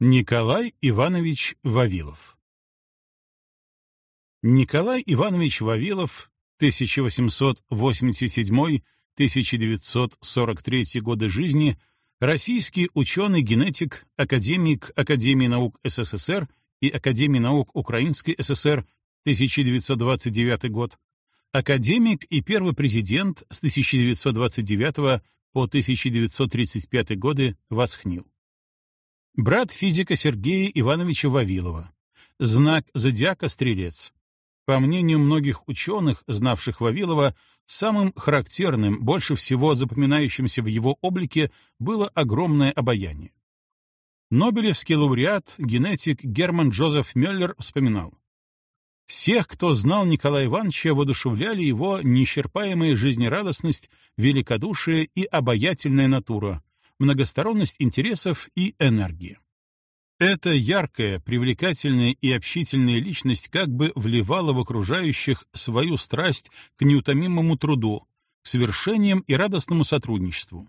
Николай Иванович Вавилов. Николай Иванович Вавилов, 1887-1943 годы жизни, российский ученый-генетик, академик Академии наук СССР и Академии наук Украинской ССР, 1929 год, академик и первый президент с 1929 по 1935 годы Восхнил брат физика Сергея Ивановича Вавилова, знак зодиака Стрелец. По мнению многих ученых, знавших Вавилова, самым характерным, больше всего запоминающимся в его облике было огромное обаяние. Нобелевский лауреат, генетик Герман Джозеф Мюллер вспоминал. Всех, кто знал Николая Ивановича, воодушевляли его неисчерпаемая жизнерадостность, великодушие и обаятельная натура, многосторонность интересов и энергии. Эта яркая, привлекательная и общительная личность как бы вливала в окружающих свою страсть к неутомимому труду, к совершениям и радостному сотрудничеству.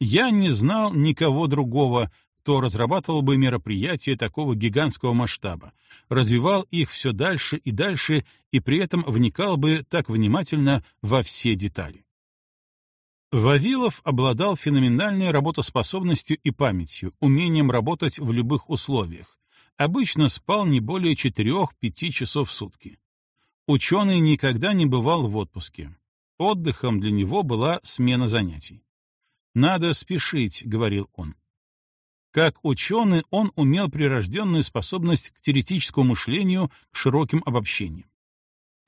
Я не знал никого другого, кто разрабатывал бы мероприятия такого гигантского масштаба, развивал их все дальше и дальше и при этом вникал бы так внимательно во все детали. Вавилов обладал феноменальной работоспособностью и памятью, умением работать в любых условиях. Обычно спал не более 4-5 часов в сутки. Ученый никогда не бывал в отпуске. Отдыхом для него была смена занятий. «Надо спешить», — говорил он. Как ученый он умел прирожденную способность к теоретическому мышлению, к широким обобщениям.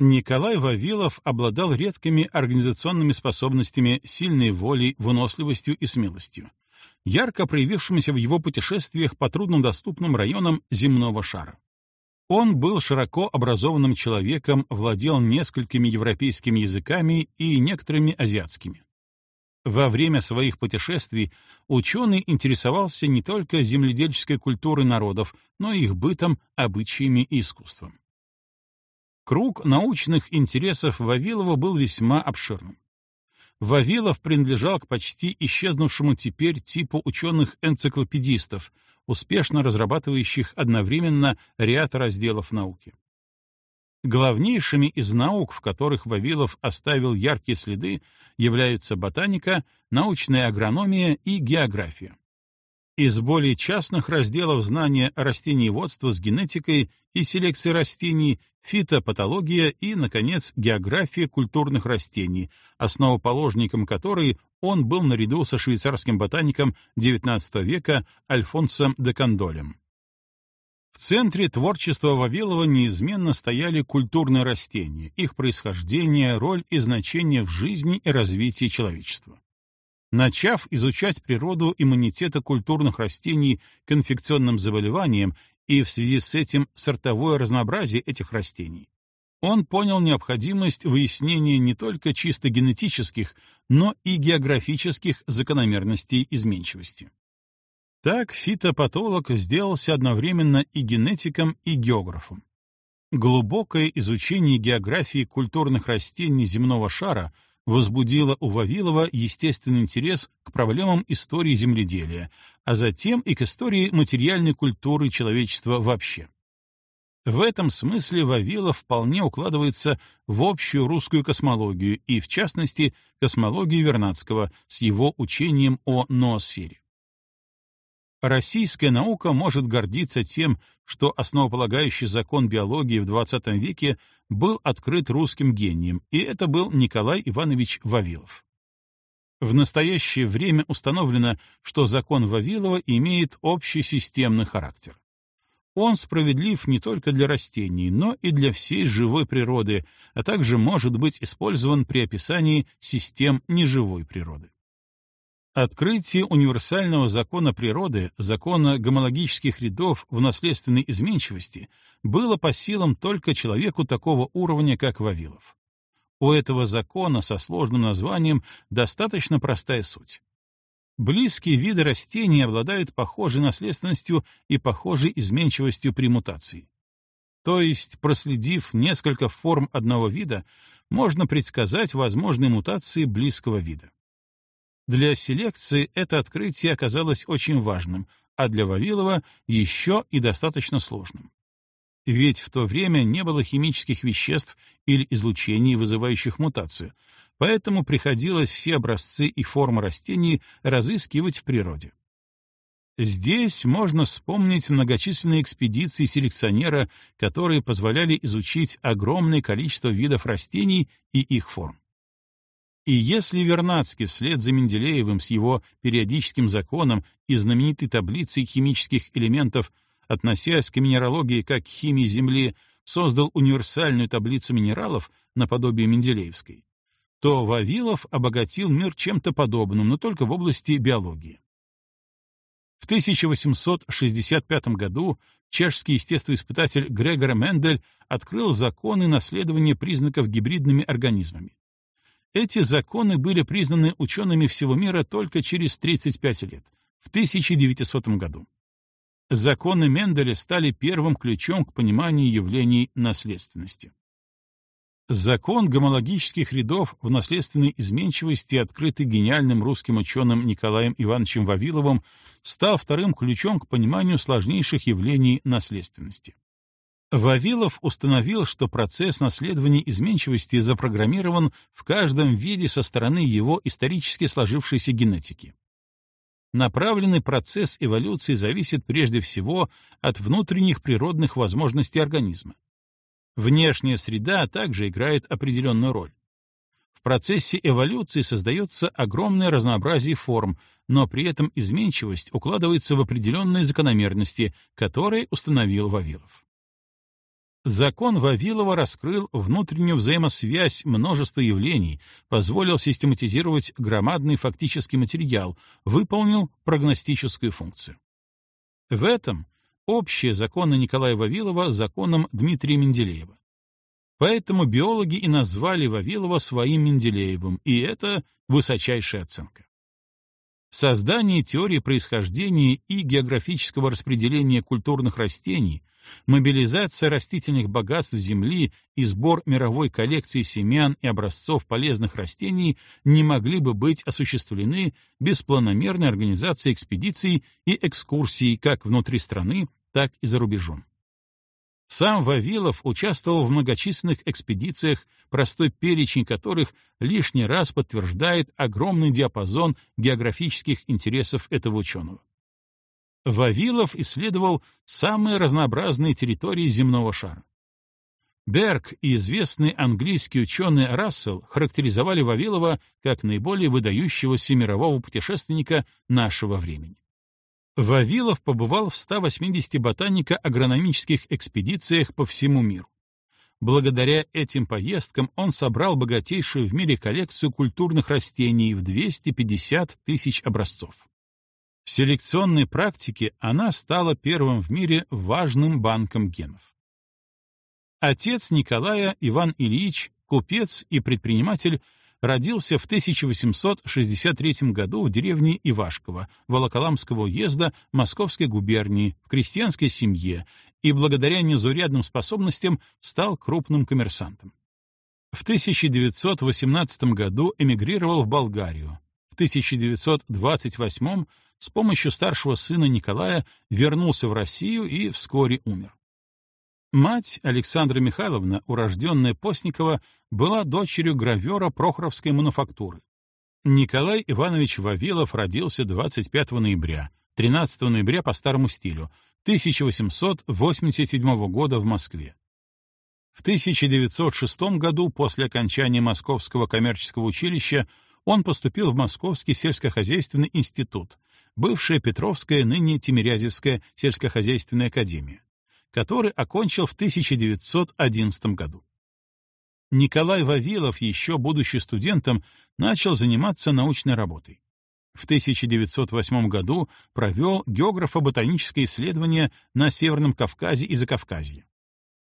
Николай Вавилов обладал редкими организационными способностями, сильной волей, выносливостью и смелостью, ярко проявившимися в его путешествиях по труднодоступным районам земного шара. Он был широко образованным человеком, владел несколькими европейскими языками и некоторыми азиатскими. Во время своих путешествий ученый интересовался не только земледельческой культурой народов, но и их бытом, обычаями и искусством. Круг научных интересов Вавилова был весьма обширным. Вавилов принадлежал к почти исчезнувшему теперь типу ученых-энциклопедистов, успешно разрабатывающих одновременно ряд разделов науки. Главнейшими из наук, в которых Вавилов оставил яркие следы, являются ботаника, научная агрономия и география. Из более частных разделов знания растениеводства с генетикой и селекцией растений, фитопатология и, наконец, география культурных растений, основоположником которой он был наряду со швейцарским ботаником XIX века Альфонсом де Кандолем. В центре творчества Вавилова неизменно стояли культурные растения, их происхождение, роль и значение в жизни и развитии человечества. Начав изучать природу иммунитета культурных растений к инфекционным заболеваниям и в связи с этим сортовое разнообразие этих растений, он понял необходимость выяснения не только чисто генетических, но и географических закономерностей изменчивости. Так фитопатолог сделался одновременно и генетиком, и географом. Глубокое изучение географии культурных растений земного шара — возбудило у Вавилова естественный интерес к проблемам истории земледелия, а затем и к истории материальной культуры человечества вообще. В этом смысле Вавилов вполне укладывается в общую русскую космологию и, в частности, космологию Вернадского с его учением о ноосфере. Российская наука может гордиться тем, что основополагающий закон биологии в XX веке был открыт русским гением, и это был Николай Иванович Вавилов. В настоящее время установлено, что закон Вавилова имеет общий системный характер. Он справедлив не только для растений, но и для всей живой природы, а также может быть использован при описании систем неживой природы. Открытие универсального закона природы, закона гомологических рядов в наследственной изменчивости, было по силам только человеку такого уровня, как Вавилов. У этого закона со сложным названием достаточно простая суть. Близкие виды растений обладают похожей наследственностью и похожей изменчивостью при мутации. То есть, проследив несколько форм одного вида, можно предсказать возможные мутации близкого вида. Для селекции это открытие оказалось очень важным, а для Вавилова еще и достаточно сложным. Ведь в то время не было химических веществ или излучений, вызывающих мутацию, поэтому приходилось все образцы и формы растений разыскивать в природе. Здесь можно вспомнить многочисленные экспедиции селекционера, которые позволяли изучить огромное количество видов растений и их форм. И если Вернадский вслед за Менделеевым с его периодическим законом и знаменитой таблицей химических элементов, относясь к минералогии как к химии Земли, создал универсальную таблицу минералов наподобие Менделеевской, то Вавилов обогатил мир чем-то подобным, но только в области биологии. В 1865 году чешский естествоиспытатель Грегор Мендель открыл законы наследования признаков гибридными организмами. Эти законы были признаны учеными всего мира только через 35 лет, в 1900 году. Законы Менделя стали первым ключом к пониманию явлений наследственности. Закон гомологических рядов в наследственной изменчивости, открытый гениальным русским ученым Николаем Ивановичем Вавиловым, стал вторым ключом к пониманию сложнейших явлений наследственности. Вавилов установил, что процесс наследования изменчивости запрограммирован в каждом виде со стороны его исторически сложившейся генетики. Направленный процесс эволюции зависит прежде всего от внутренних природных возможностей организма. Внешняя среда также играет определенную роль. В процессе эволюции создается огромное разнообразие форм, но при этом изменчивость укладывается в определенные закономерности, которые установил Вавилов. Закон Вавилова раскрыл внутреннюю взаимосвязь множества явлений, позволил систематизировать громадный фактический материал, выполнил прогностическую функцию. В этом общие законы Николая Вавилова законом Дмитрия Менделеева. Поэтому биологи и назвали Вавилова своим Менделеевым, и это высочайшая оценка. Создание теории происхождения и географического распределения культурных растений, мобилизация растительных богатств Земли и сбор мировой коллекции семян и образцов полезных растений не могли бы быть осуществлены без планомерной организации экспедиций и экскурсий как внутри страны, так и за рубежом. Сам Вавилов участвовал в многочисленных экспедициях, простой перечень которых лишний раз подтверждает огромный диапазон географических интересов этого ученого. Вавилов исследовал самые разнообразные территории земного шара. Берг и известный английский ученый Рассел характеризовали Вавилова как наиболее выдающегося мирового путешественника нашего времени. Вавилов побывал в 180 ботанико-агрономических экспедициях по всему миру. Благодаря этим поездкам он собрал богатейшую в мире коллекцию культурных растений в 250 тысяч образцов. В селекционной практике она стала первым в мире важным банком генов. Отец Николая Иван Ильич, купец и предприниматель, родился в 1863 году в деревне Ивашково Волоколамского уезда Московской губернии в крестьянской семье и благодаря незаурядным способностям стал крупным коммерсантом. В 1918 году эмигрировал в Болгарию. В 1928 с помощью старшего сына Николая вернулся в Россию и вскоре умер. Мать Александра Михайловна, урожденная Постникова, была дочерью гравера Прохоровской мануфактуры. Николай Иванович Вавилов родился 25 ноября, 13 ноября по старому стилю, 1887 года в Москве. В 1906 году, после окончания Московского коммерческого училища, он поступил в Московский сельскохозяйственный институт, бывшая Петровская, ныне Тимирязевская сельскохозяйственная академия который окончил в 1911 году. Николай Вавилов, еще будучи студентом, начал заниматься научной работой. В 1908 году провел географо-ботаническое исследование на Северном Кавказе и Закавказье.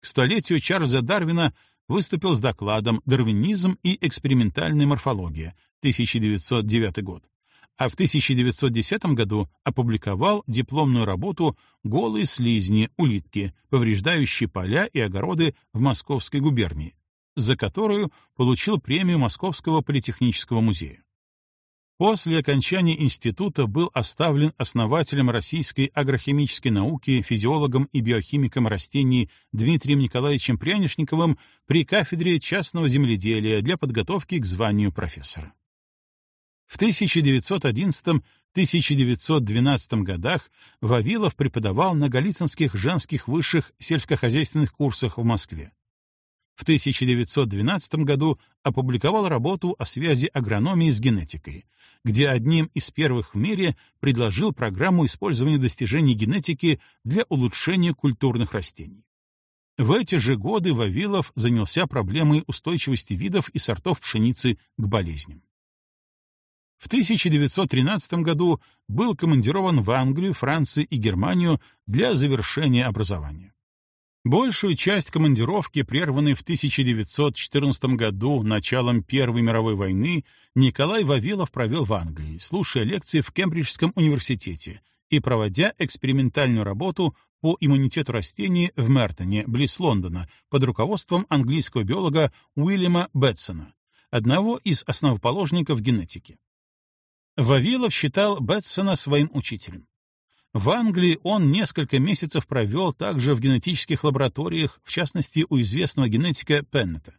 К столетию Чарльза Дарвина выступил с докладом «Дарвинизм и экспериментальная морфология» 1909 год, а в 1910 году опубликовал дипломную работу «Голые слизни, улитки, повреждающие поля и огороды в Московской губернии», за которую получил премию Московского политехнического музея. После окончания института был оставлен основателем российской агрохимической науки, физиологом и биохимиком растений Дмитрием Николаевичем Прянишниковым при кафедре частного земледелия для подготовки к званию профессора. В 1911-1912 годах Вавилов преподавал на Голицынских женских высших сельскохозяйственных курсах в Москве. В 1912 году опубликовал работу о связи агрономии с генетикой, где одним из первых в мире предложил программу использования достижений генетики для улучшения культурных растений. В эти же годы Вавилов занялся проблемой устойчивости видов и сортов пшеницы к болезням. В 1913 году был командирован в Англию, Францию и Германию для завершения образования. Большую часть командировки, прерванной в 1914 году началом Первой мировой войны, Николай Вавилов провел в Англии, слушая лекции в Кембриджском университете и проводя экспериментальную работу по иммунитету растений в Мертоне, близ Лондона, под руководством английского биолога Уильяма Бетсона, одного из основоположников генетики. Вавилов считал Бетсона своим учителем. В Англии он несколько месяцев провел также в генетических лабораториях, в частности, у известного генетика Пеннета.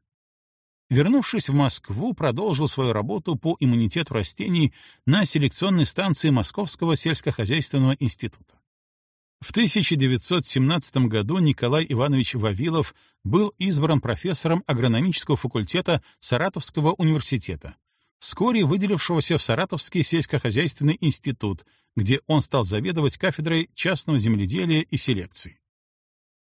Вернувшись в Москву, продолжил свою работу по иммунитету растений на селекционной станции Московского сельскохозяйственного института. В 1917 году Николай Иванович Вавилов был избран профессором агрономического факультета Саратовского университета, вскоре выделившегося в Саратовский сельскохозяйственный институт, где он стал заведовать кафедрой частного земледелия и селекции.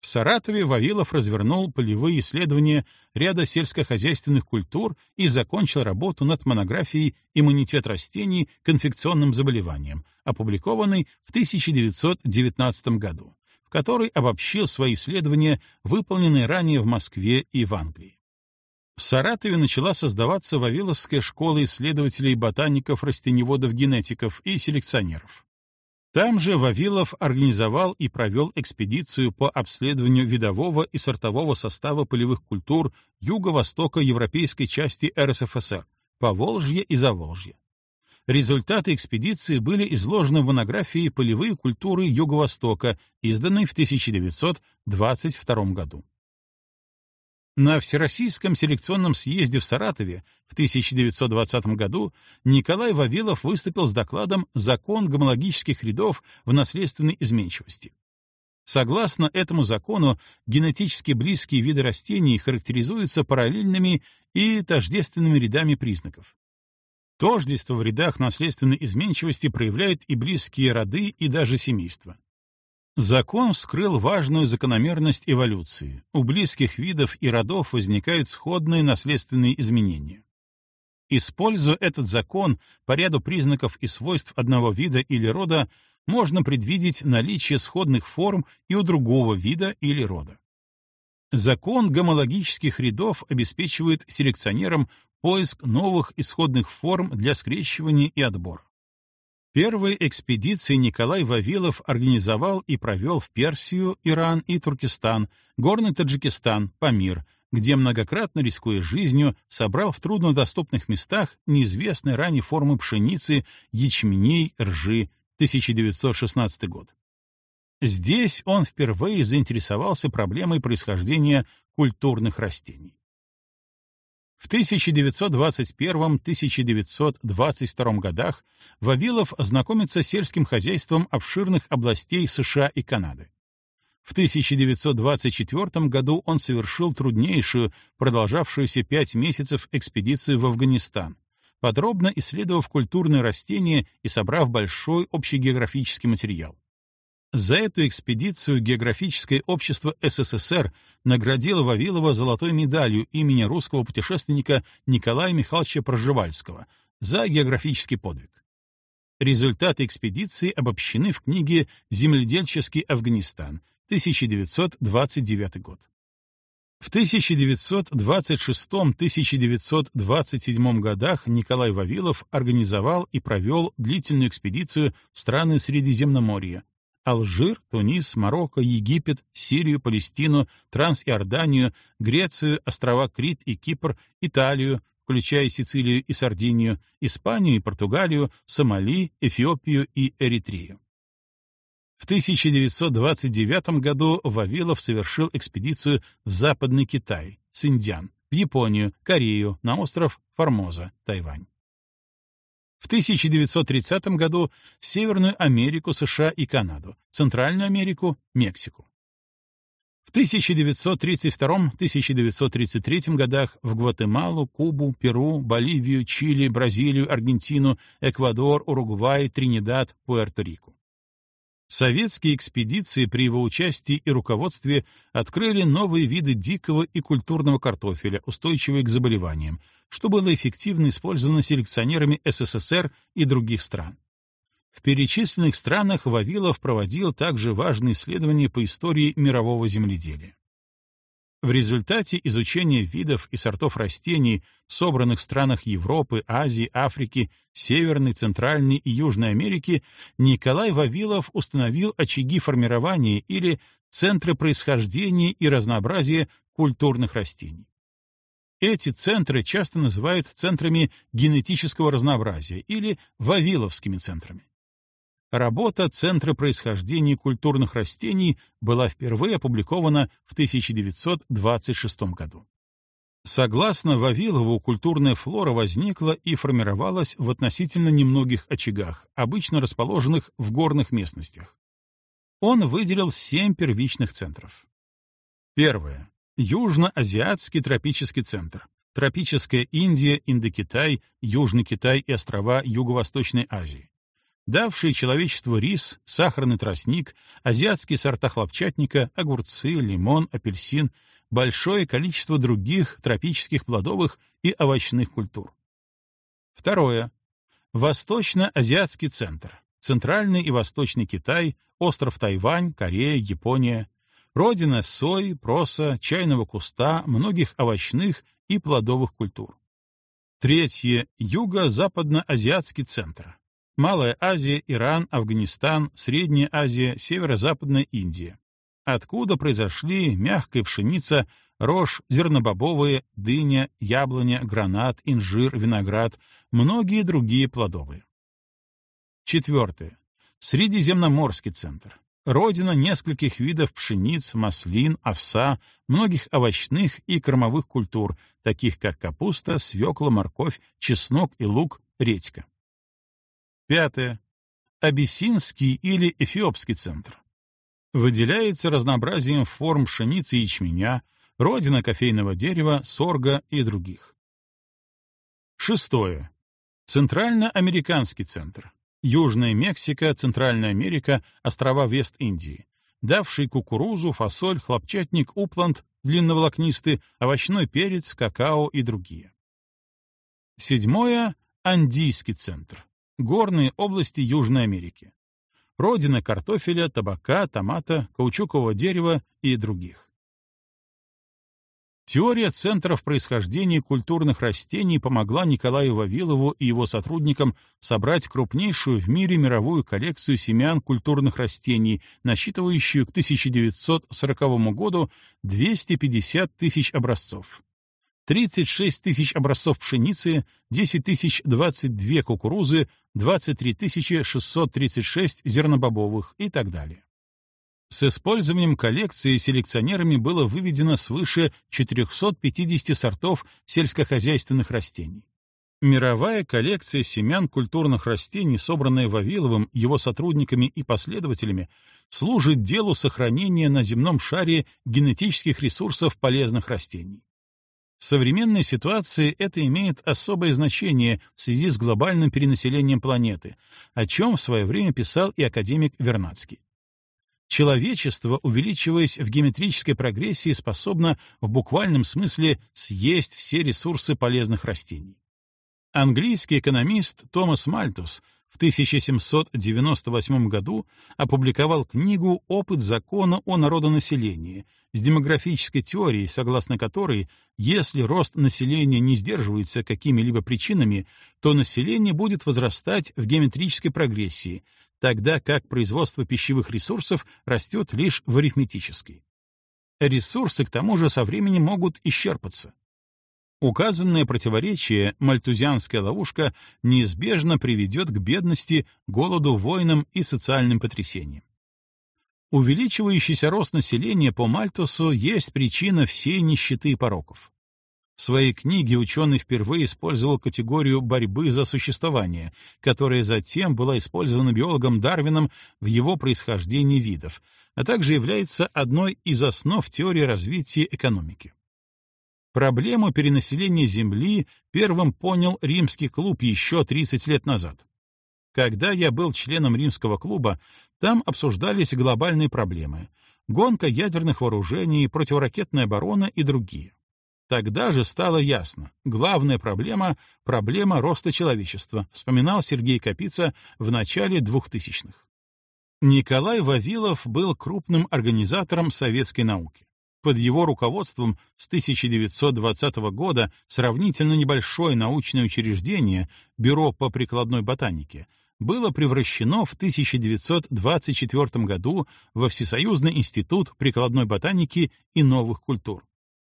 В Саратове Вавилов развернул полевые исследования ряда сельскохозяйственных культур и закончил работу над монографией «Иммунитет растений к инфекционным заболеваниям», опубликованной в 1919 году, в которой обобщил свои исследования, выполненные ранее в Москве и в Англии. В Саратове начала создаваться Вавиловская школа исследователей ботаников, растеневодов-генетиков и селекционеров. Там же Вавилов организовал и провел экспедицию по обследованию видового и сортового состава полевых культур юго-востока европейской части РСФСР, Поволжье и Заволжье. Результаты экспедиции были изложены в монографии «Полевые культуры Юго-Востока», изданной в 1922 году. На Всероссийском селекционном съезде в Саратове в 1920 году Николай Вавилов выступил с докладом «Закон гомологических рядов в наследственной изменчивости». Согласно этому закону, генетически близкие виды растений характеризуются параллельными и тождественными рядами признаков. Тождество в рядах наследственной изменчивости проявляют и близкие роды, и даже семейства. Закон вскрыл важную закономерность эволюции. У близких видов и родов возникают сходные наследственные изменения. Используя этот закон по ряду признаков и свойств одного вида или рода, можно предвидеть наличие сходных форм и у другого вида или рода. Закон гомологических рядов обеспечивает селекционерам поиск новых исходных форм для скрещивания и отбора. Первые экспедиции Николай Вавилов организовал и провел в Персию, Иран и Туркестан, горный Таджикистан, Памир, где многократно рискуя жизнью, собрал в труднодоступных местах неизвестные ранее формы пшеницы, ячменей, ржи, 1916 год. Здесь он впервые заинтересовался проблемой происхождения культурных растений. В 1921-1922 годах Вавилов знакомится с сельским хозяйством обширных областей США и Канады. В 1924 году он совершил труднейшую, продолжавшуюся пять месяцев экспедицию в Афганистан, подробно исследовав культурные растения и собрав большой общегеографический материал. За эту экспедицию Географическое общество СССР наградило Вавилова золотой медалью имени русского путешественника Николая Михайловича Проживальского за географический подвиг. Результаты экспедиции обобщены в книге «Земледельческий Афганистан», 1929 год. В 1926-1927 годах Николай Вавилов организовал и провел длительную экспедицию в страны Средиземноморья, Алжир, Тунис, Марокко, Египет, Сирию, Палестину, Трансиорданию, Грецию, острова Крит и Кипр, Италию, включая Сицилию и Сардинию, Испанию и Португалию, Сомали, Эфиопию и Эритрею. В 1929 году Вавилов совершил экспедицию в Западный Китай, Синьцзян, в Японию, Корею, на остров Формоза, Тайвань. В 1930 году в Северную Америку, США и Канаду, Центральную Америку, Мексику. В 1932-1933 годах в Гватемалу, Кубу, Перу, Боливию, Чили, Бразилию, Аргентину, Эквадор, Уругвай, Тринидад, Пуэрто-Рико. Советские экспедиции при его участии и руководстве открыли новые виды дикого и культурного картофеля, устойчивые к заболеваниям, что было эффективно использовано селекционерами СССР и других стран. В перечисленных странах Вавилов проводил также важные исследования по истории мирового земледелия. В результате изучения видов и сортов растений, собранных в странах Европы, Азии, Африки, Северной, Центральной и Южной Америки, Николай Вавилов установил очаги формирования или центры происхождения и разнообразия культурных растений. Эти центры часто называют центрами генетического разнообразия или вавиловскими центрами. Работа Центра происхождения культурных растений была впервые опубликована в 1926 году. Согласно Вавилову, культурная флора возникла и формировалась в относительно немногих очагах, обычно расположенных в горных местностях. Он выделил семь первичных центров. Первое. Южно-Азиатский тропический центр. Тропическая Индия, Индокитай, Южный Китай и острова Юго-Восточной Азии давшие человечеству рис, сахарный тростник, азиатские сорта хлопчатника, огурцы, лимон, апельсин, большое количество других тропических плодовых и овощных культур. Второе. Восточно-азиатский центр. Центральный и Восточный Китай, остров Тайвань, Корея, Япония. Родина сои, проса, чайного куста, многих овощных и плодовых культур. Третье. Юго-западно-азиатский центр. Малая Азия, Иран, Афганистан, Средняя Азия, Северо-Западная Индия. Откуда произошли мягкая пшеница, рожь, зернобобовые, дыня, яблоня, гранат, инжир, виноград, многие другие плодовые. Четвертое. Средиземноморский центр. Родина нескольких видов пшениц, маслин, овса, многих овощных и кормовых культур, таких как капуста, свекла, морковь, чеснок и лук, редька. Пятое. Абиссинский или Эфиопский центр. Выделяется разнообразием форм пшеницы и ячменя, родина кофейного дерева, сорга и других. Шестое. Центральноамериканский центр. Южная Мексика, Центральная Америка, острова Вест-Индии, давший кукурузу, фасоль, хлопчатник, упланд, длинноволокнистый, овощной перец, какао и другие. Седьмое — Андийский центр горные области Южной Америки. Родина картофеля, табака, томата, каучукового дерева и других. Теория центров происхождения культурных растений помогла Николаю Вавилову и его сотрудникам собрать крупнейшую в мире мировую коллекцию семян культурных растений, насчитывающую к 1940 году 250 тысяч образцов. 36 тысяч образцов пшеницы, 10 тысяч 22 кукурузы, 23 тысячи 636 зернобобовых и так далее. С использованием коллекции селекционерами было выведено свыше 450 сортов сельскохозяйственных растений. Мировая коллекция семян культурных растений, собранная Вавиловым, его сотрудниками и последователями, служит делу сохранения на земном шаре генетических ресурсов полезных растений. В современной ситуации это имеет особое значение в связи с глобальным перенаселением планеты, о чем в свое время писал и академик Вернадский. Человечество, увеличиваясь в геометрической прогрессии, способно в буквальном смысле съесть все ресурсы полезных растений. Английский экономист Томас Мальтус в 1798 году опубликовал книгу «Опыт закона о народонаселении», с демографической теорией, согласно которой, если рост населения не сдерживается какими-либо причинами, то население будет возрастать в геометрической прогрессии, тогда как производство пищевых ресурсов растет лишь в арифметической. Ресурсы, к тому же, со временем могут исчерпаться. Указанное противоречие, мальтузианская ловушка, неизбежно приведет к бедности, голоду, войнам и социальным потрясениям. Увеличивающийся рост населения по Мальтусу есть причина всей нищеты и пороков. В своей книге ученый впервые использовал категорию борьбы за существование, которая затем была использована биологом Дарвином в его происхождении видов, а также является одной из основ теории развития экономики. Проблему перенаселения Земли первым понял римский клуб еще 30 лет назад. Когда я был членом римского клуба, там обсуждались глобальные проблемы — гонка ядерных вооружений, противоракетная оборона и другие. Тогда же стало ясно, главная проблема — проблема роста человечества, вспоминал Сергей Капица в начале 2000-х. Николай Вавилов был крупным организатором советской науки. Под его руководством с 1920 года сравнительно небольшое научное учреждение, Бюро по прикладной ботанике, было превращено в 1924 году во Всесоюзный институт прикладной ботаники и новых культур,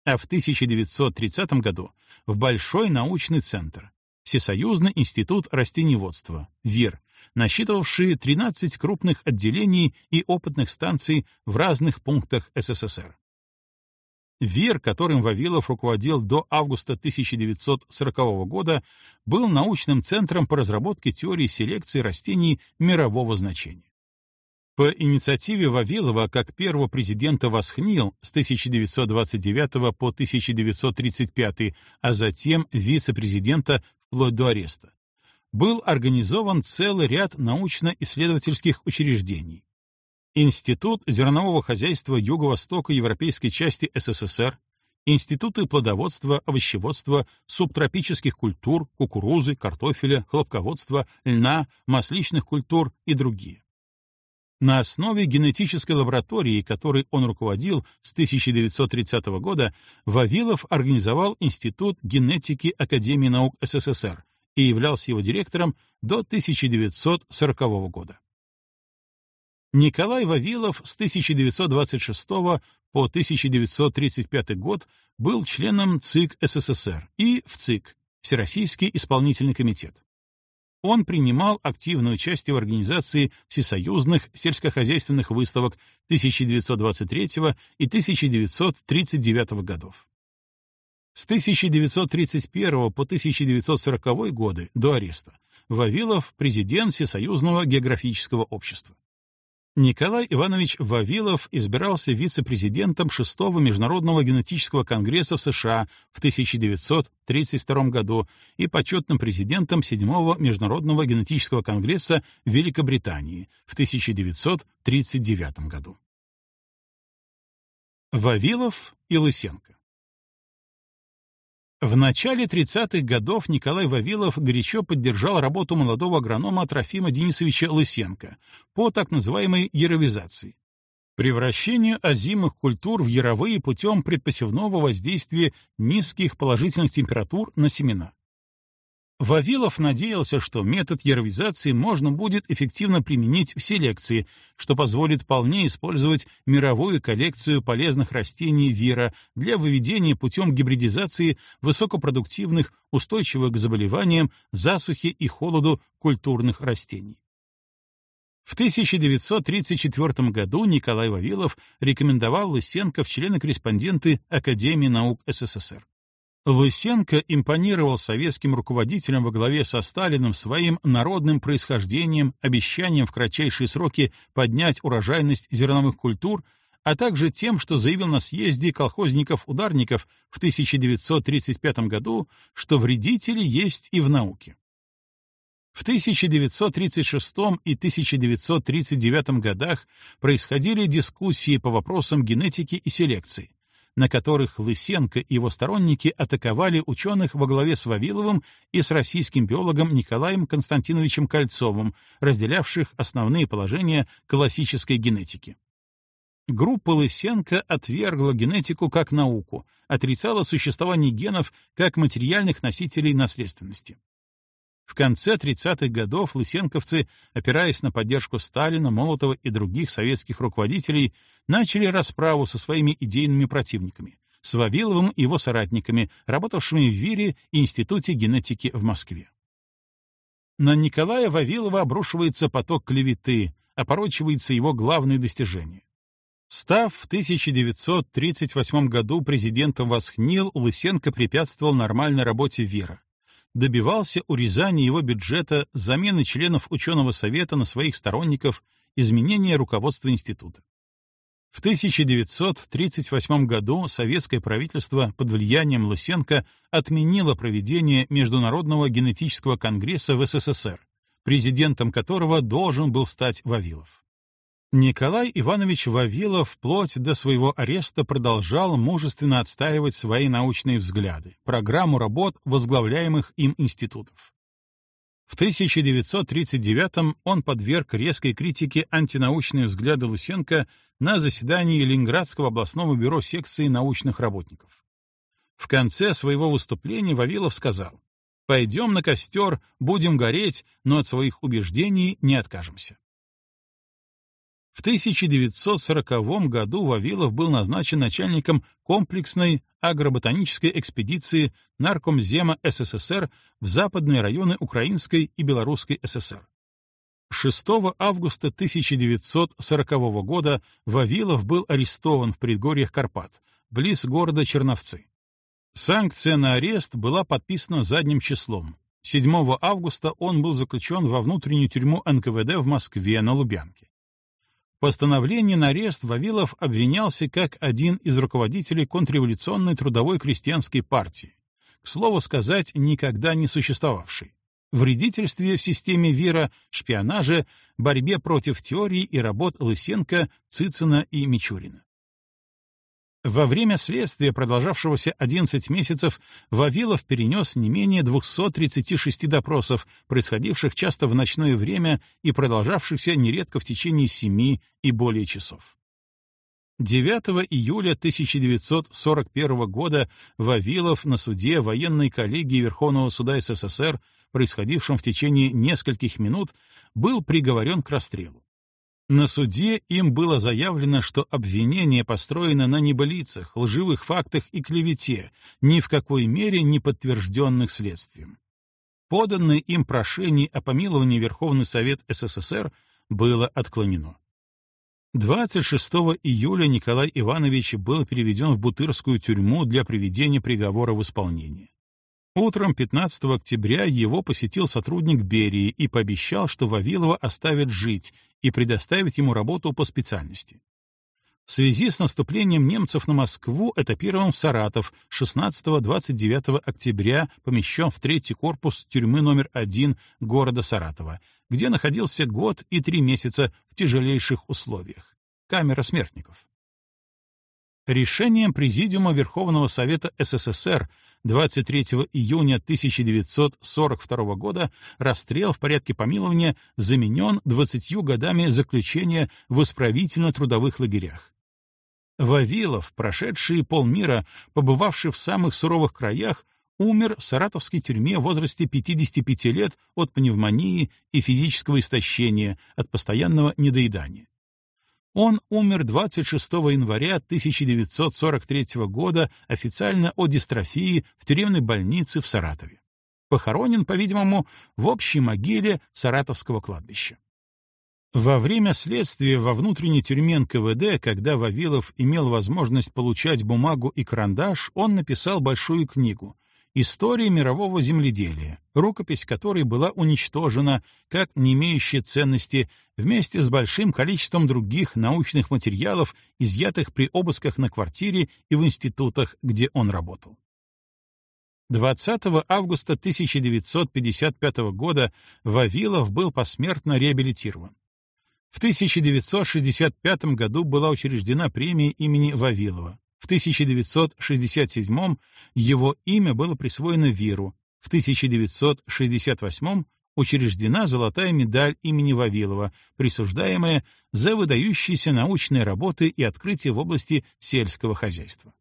а в 1930 году в Большой научный центр, Всесоюзный институт растениеводства, ВИР, насчитывавший 13 крупных отделений и опытных станций в разных пунктах СССР. ВИР, которым Вавилов руководил до августа 1940 года, был научным центром по разработке теории селекции растений мирового значения. По инициативе Вавилова, как первого президента Восхнил с 1929 по 1935, а затем вице-президента вплоть до ареста, был организован целый ряд научно-исследовательских учреждений, Институт зернового хозяйства Юго-Востока Европейской части СССР, институты плодоводства, овощеводства, субтропических культур, кукурузы, картофеля, хлопководства, льна, масличных культур и другие. На основе генетической лаборатории, которой он руководил с 1930 года, Вавилов организовал Институт генетики Академии наук СССР и являлся его директором до 1940 года. Николай Вавилов с 1926 по 1935 год был членом ЦИК СССР и в ЦИК, Всероссийский исполнительный комитет. Он принимал активное участие в организации всесоюзных сельскохозяйственных выставок 1923 и 1939 годов. С 1931 по 1940 годы до ареста Вавилов — президент Всесоюзного географического общества. Николай Иванович Вавилов избирался вице-президентом 6-го Международного генетического конгресса в США в 1932 году и почетным президентом 7-го Международного генетического конгресса Великобритании в 1939 году. Вавилов и Лысенко в начале 30-х годов Николай Вавилов горячо поддержал работу молодого агронома Трофима Денисовича Лысенко по так называемой яровизации. Превращению озимых культур в яровые путем предпосевного воздействия низких положительных температур на семена. Вавилов надеялся, что метод яровизации можно будет эффективно применить в селекции, что позволит вполне использовать мировую коллекцию полезных растений вира для выведения путем гибридизации высокопродуктивных, устойчивых к заболеваниям, засухе и холоду культурных растений. В 1934 году Николай Вавилов рекомендовал Лысенко в члены-корреспонденты Академии наук СССР. Лысенко импонировал советским руководителям во главе со Сталиным своим народным происхождением, обещанием в кратчайшие сроки поднять урожайность зерновых культур, а также тем, что заявил на съезде колхозников-ударников в 1935 году, что вредители есть и в науке. В 1936 и 1939 годах происходили дискуссии по вопросам генетики и селекции на которых Лысенко и его сторонники атаковали ученых во главе с Вавиловым и с российским биологом Николаем Константиновичем Кольцовым, разделявших основные положения классической генетики. Группа Лысенко отвергла генетику как науку, отрицала существование генов как материальных носителей наследственности. В конце 30-х годов лысенковцы, опираясь на поддержку Сталина, Молотова и других советских руководителей, начали расправу со своими идейными противниками, с Вавиловым и его соратниками, работавшими в ВИРе и Институте генетики в Москве. На Николая Вавилова обрушивается поток клеветы, опорочивается его главные достижения. Став в 1938 году президентом Восхнил, Лысенко препятствовал нормальной работе ВИРа. Добивался урезания его бюджета, замены членов ученого совета на своих сторонников, изменения руководства института. В 1938 году советское правительство под влиянием Лысенко отменило проведение Международного генетического конгресса в СССР, президентом которого должен был стать Вавилов. Николай Иванович Вавилов вплоть до своего ареста продолжал мужественно отстаивать свои научные взгляды, программу работ возглавляемых им институтов. В 1939 он подверг резкой критике антинаучные взгляды Лысенко на заседании Ленинградского областного бюро секции научных работников. В конце своего выступления Вавилов сказал, «Пойдем на костер, будем гореть, но от своих убеждений не откажемся». В 1940 году Вавилов был назначен начальником комплексной агроботанической экспедиции Наркомзема СССР в западные районы Украинской и Белорусской ССР. 6 августа 1940 года Вавилов был арестован в предгорьях Карпат, близ города Черновцы. Санкция на арест была подписана задним числом. 7 августа он был заключен во внутреннюю тюрьму НКВД в Москве на Лубянке. Постановление на арест Вавилов обвинялся как один из руководителей контрреволюционной трудовой крестьянской партии, к слову сказать, никогда не существовавшей, вредительстве в системе ВИРа, шпионаже, борьбе против теории и работ Лысенко, Цицина и Мичурина. Во время следствия, продолжавшегося 11 месяцев, Вавилов перенес не менее 236 допросов, происходивших часто в ночное время и продолжавшихся нередко в течение 7 и более часов. 9 июля 1941 года Вавилов на суде военной коллегии Верховного суда СССР, происходившем в течение нескольких минут, был приговорен к расстрелу. На суде им было заявлено, что обвинение построено на небылицах, лживых фактах и клевете, ни в какой мере не подтвержденных следствием. Поданное им прошение о помиловании Верховный Совет СССР было отклонено. 26 июля Николай Иванович был переведен в Бутырскую тюрьму для приведения приговора в исполнение. Утром 15 октября его посетил сотрудник Берии и пообещал, что Вавилова оставят жить и предоставит ему работу по специальности. В связи с наступлением немцев на Москву этапирован в Саратов 16-29 октября помещен в третий корпус тюрьмы номер один города Саратова, где находился год и три месяца в тяжелейших условиях. Камера смертников. Решением Президиума Верховного Совета СССР 23 июня 1942 года расстрел в порядке помилования заменен 20 годами заключения в исправительно-трудовых лагерях. Вавилов, прошедший полмира, побывавший в самых суровых краях, умер в саратовской тюрьме в возрасте 55 лет от пневмонии и физического истощения, от постоянного недоедания. Он умер 26 января 1943 года официально от дистрофии в тюремной больнице в Саратове. Похоронен, по-видимому, в общей могиле Саратовского кладбища. Во время следствия во внутренней тюрьме НКВД, когда Вавилов имел возможность получать бумагу и карандаш, он написал большую книгу «История мирового земледелия», рукопись которой была уничтожена, как не имеющая ценности, вместе с большим количеством других научных материалов, изъятых при обысках на квартире и в институтах, где он работал. 20 августа 1955 года Вавилов был посмертно реабилитирован. В 1965 году была учреждена премия имени Вавилова. В 1967 его имя было присвоено Виру, в 1968 учреждена золотая медаль имени Вавилова, присуждаемая за выдающиеся научные работы и открытия в области сельского хозяйства.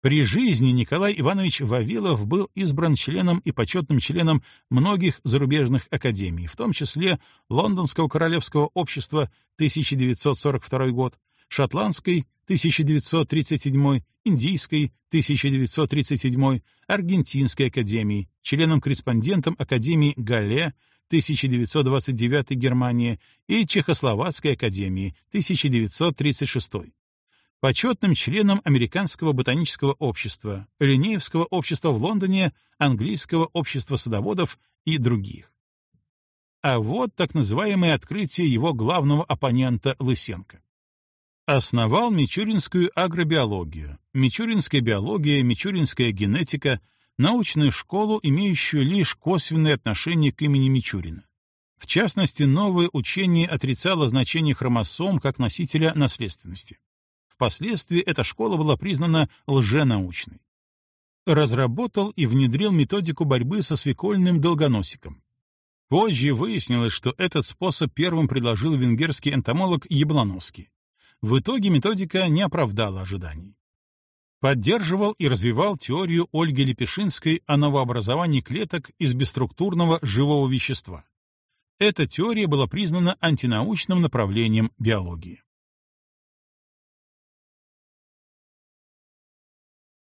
При жизни Николай Иванович Вавилов был избран членом и почетным членом многих зарубежных академий, в том числе Лондонского королевского общества 1942 год, Шотландской 1937 Индийской 1937, Аргентинской академии, членом-корреспондентом Академии Галле 1929 Германия и Чехословацкой академии 1936 почетным членом Американского ботанического общества, Линеевского общества в Лондоне, Английского общества садоводов и других. А вот так называемое открытие его главного оппонента Лысенко. Основал мичуринскую агробиологию, мичуринская биология, мичуринская генетика, научную школу, имеющую лишь косвенное отношение к имени Мичурина. В частности, новое учение отрицало значение хромосом как носителя наследственности. Впоследствии эта школа была признана лженаучной. Разработал и внедрил методику борьбы со свекольным долгоносиком. Позже выяснилось, что этот способ первым предложил венгерский энтомолог Яблоновский. В итоге методика не оправдала ожиданий. Поддерживал и развивал теорию Ольги Лепешинской о новообразовании клеток из бесструктурного живого вещества. Эта теория была признана антинаучным направлением биологии.